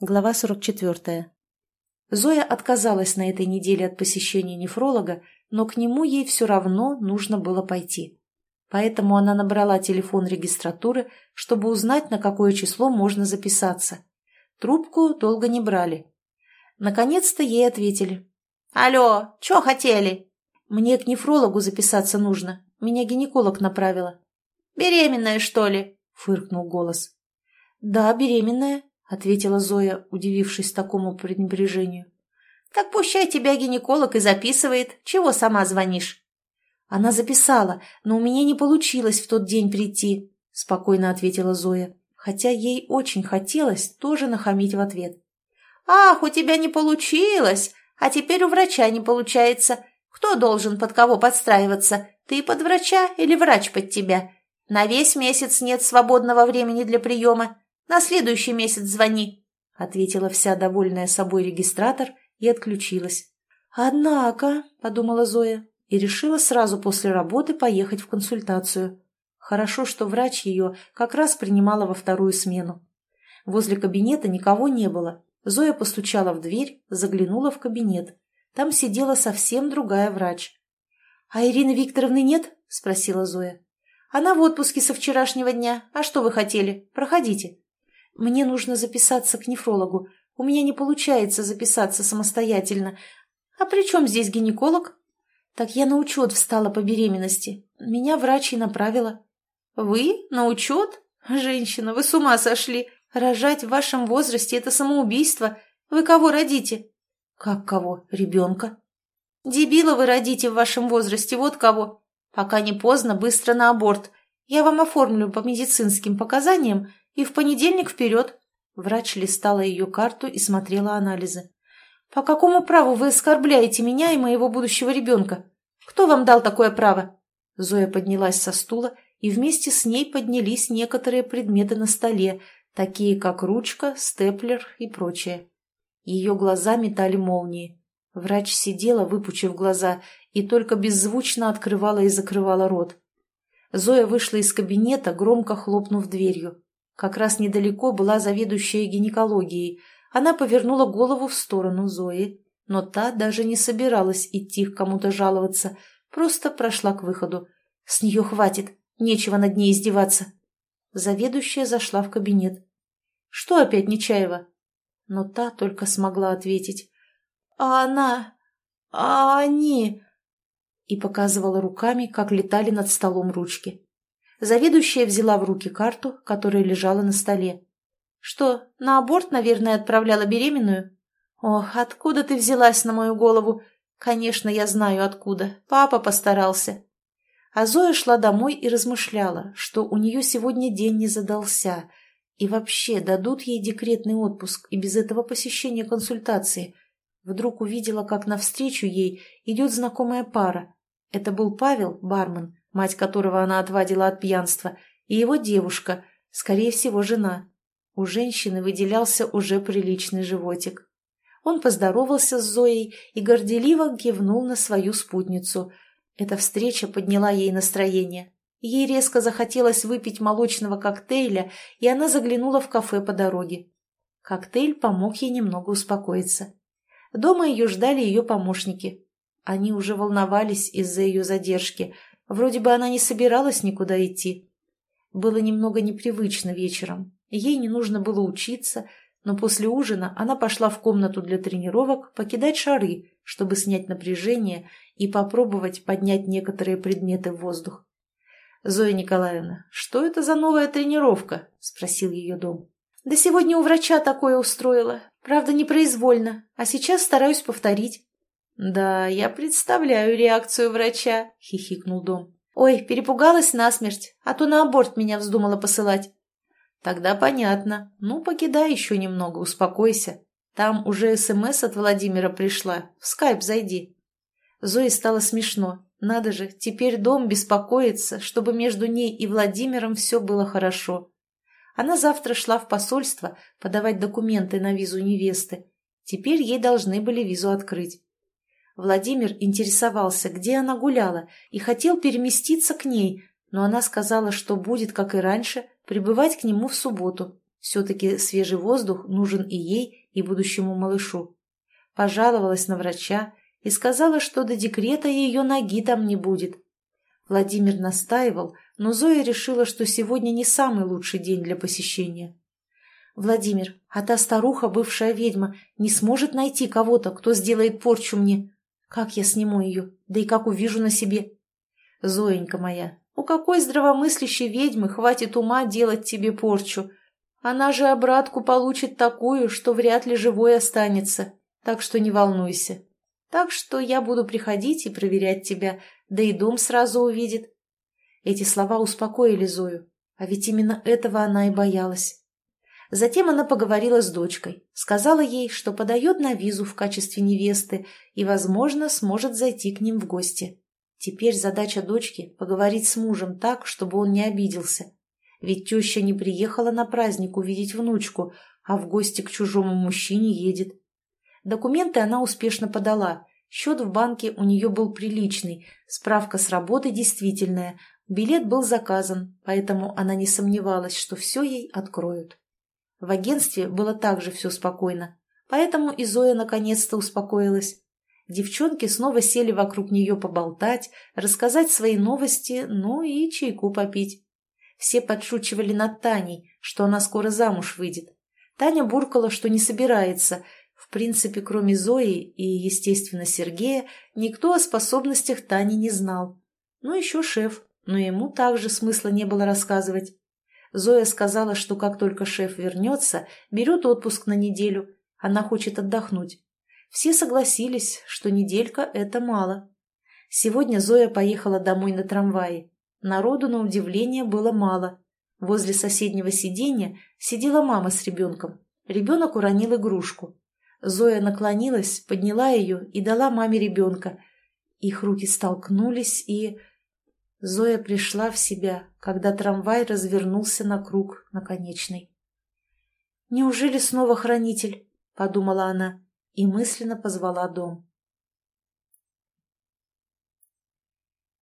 Глава 44. Зоя отказалась на этой неделе от посещения нефролога, но к нему ей все равно нужно было пойти. Поэтому она набрала телефон регистратуры, чтобы узнать, на какое число можно записаться. Трубку долго не брали. Наконец-то ей ответили. «Алло, что хотели?» «Мне к нефрологу записаться нужно. Меня гинеколог направила». «Беременная, что ли?» — фыркнул голос. «Да, беременная», — ответила Зоя, удивившись такому пренебрежению. «Так пущай тебя гинеколог и записывает. Чего сама звонишь?» «Она записала, но у меня не получилось в тот день прийти», — спокойно ответила Зоя, хотя ей очень хотелось тоже нахамить в ответ. «Ах, у тебя не получилось, а теперь у врача не получается. Кто должен под кого подстраиваться, ты под врача или врач под тебя? На весь месяц нет свободного времени для приема. На следующий месяц звони», — ответила вся довольная собой регистратор и отключилась. «Однако», — подумала Зоя, и решила сразу после работы поехать в консультацию. Хорошо, что врач ее как раз принимала во вторую смену. Возле кабинета никого не было. Зоя постучала в дверь, заглянула в кабинет. Там сидела совсем другая врач. «А Ирины Викторовны нет?» – спросила Зоя. «Она в отпуске со вчерашнего дня. А что вы хотели? Проходите». Мне нужно записаться к нефрологу. У меня не получается записаться самостоятельно. А при чем здесь гинеколог? Так я на учет встала по беременности. Меня врач и направила. Вы? На учет? Женщина, вы с ума сошли. Рожать в вашем возрасте – это самоубийство. Вы кого родите? Как кого? Ребенка. Дебила вы родите в вашем возрасте, вот кого. Пока не поздно, быстро на аборт. Я вам оформлю по медицинским показаниям и в понедельник вперед. Врач листала ее карту и смотрела анализы. «По какому праву вы оскорбляете меня и моего будущего ребенка? Кто вам дал такое право?» Зоя поднялась со стула, и вместе с ней поднялись некоторые предметы на столе, такие как ручка, степлер и прочее. Ее глаза метали молнии. Врач сидела, выпучив глаза, и только беззвучно открывала и закрывала рот. Зоя вышла из кабинета, громко хлопнув дверью. Как раз недалеко была заведующая гинекологией. Она повернула голову в сторону Зои, но та даже не собиралась идти к кому-то жаловаться, просто прошла к выходу. С нее хватит, нечего над ней издеваться. Заведующая зашла в кабинет. «Что опять Нечаева?» Но та только смогла ответить. «А она... А они...» И показывала руками, как летали над столом ручки. Заведующая взяла в руки карту, которая лежала на столе. «Что, на аборт, наверное, отправляла беременную?» «Ох, откуда ты взялась на мою голову?» «Конечно, я знаю, откуда. Папа постарался». А Зоя шла домой и размышляла, что у нее сегодня день не задался, и вообще дадут ей декретный отпуск и без этого посещения консультации. Вдруг увидела, как навстречу ей идет знакомая пара. Это был Павел, бармен, мать которого она отвадила от пьянства, и его девушка, скорее всего, жена. У женщины выделялся уже приличный животик. Он поздоровался с Зоей и горделиво кивнул на свою спутницу. Эта встреча подняла ей настроение. Ей резко захотелось выпить молочного коктейля, и она заглянула в кафе по дороге. Коктейль помог ей немного успокоиться. Дома ее ждали ее помощники. Они уже волновались из-за ее задержки – Вроде бы она не собиралась никуда идти. Было немного непривычно вечером. Ей не нужно было учиться, но после ужина она пошла в комнату для тренировок покидать шары, чтобы снять напряжение и попробовать поднять некоторые предметы в воздух. «Зоя Николаевна, что это за новая тренировка?» – спросил ее дом. «Да сегодня у врача такое устроила. Правда, непроизвольно. А сейчас стараюсь повторить». «Да, я представляю реакцию врача», — хихикнул Дом. «Ой, перепугалась насмерть, а то на аборт меня вздумала посылать». «Тогда понятно. Ну, покидай еще немного, успокойся. Там уже СМС от Владимира пришла. В скайп зайди». Зое стало смешно. Надо же, теперь дом беспокоится, чтобы между ней и Владимиром все было хорошо. Она завтра шла в посольство подавать документы на визу невесты. Теперь ей должны были визу открыть. Владимир интересовался, где она гуляла, и хотел переместиться к ней, но она сказала, что будет, как и раньше, прибывать к нему в субботу. Все-таки свежий воздух нужен и ей, и будущему малышу. Пожаловалась на врача и сказала, что до декрета ее ноги там не будет. Владимир настаивал, но Зоя решила, что сегодня не самый лучший день для посещения. «Владимир, а та старуха, бывшая ведьма, не сможет найти кого-то, кто сделает порчу мне. Как я сниму ее, да и как увижу на себе?» «Зоенька моя, у какой здравомыслящей ведьмы хватит ума делать тебе порчу? Она же обратку получит такую, что вряд ли живой останется, так что не волнуйся. Так что я буду приходить и проверять тебя, да и дом сразу увидит». Эти слова успокоили Зою, а ведь именно этого она и боялась. Затем она поговорила с дочкой, сказала ей, что подает на визу в качестве невесты и, возможно, сможет зайти к ним в гости. Теперь задача дочки – поговорить с мужем так, чтобы он не обиделся. Ведь теща не приехала на праздник увидеть внучку, а в гости к чужому мужчине едет. Документы она успешно подала. Счет в банке у нее был приличный, справка с работы действительная, билет был заказан, поэтому она не сомневалась, что все ей откроют. В агентстве было также все спокойно, поэтому и Зоя наконец-то успокоилась. Девчонки снова сели вокруг нее поболтать, рассказать свои новости, ну и чайку попить. Все подшучивали над Таней, что она скоро замуж выйдет. Таня буркала, что не собирается. В принципе, кроме Зои и, естественно, Сергея, никто о способностях Тани не знал. Ну, еще шеф, но ему также смысла не было рассказывать. Зоя сказала, что как только шеф вернется, берет отпуск на неделю. Она хочет отдохнуть. Все согласились, что неделька – это мало. Сегодня Зоя поехала домой на трамвае. Народу, на удивление, было мало. Возле соседнего сиденья сидела мама с ребенком. Ребенок уронил игрушку. Зоя наклонилась, подняла ее и дала маме ребенка. Их руки столкнулись, и... Зоя пришла в себя, когда трамвай развернулся на круг наконечный. «Неужели снова хранитель?» — подумала она и мысленно позвала дом.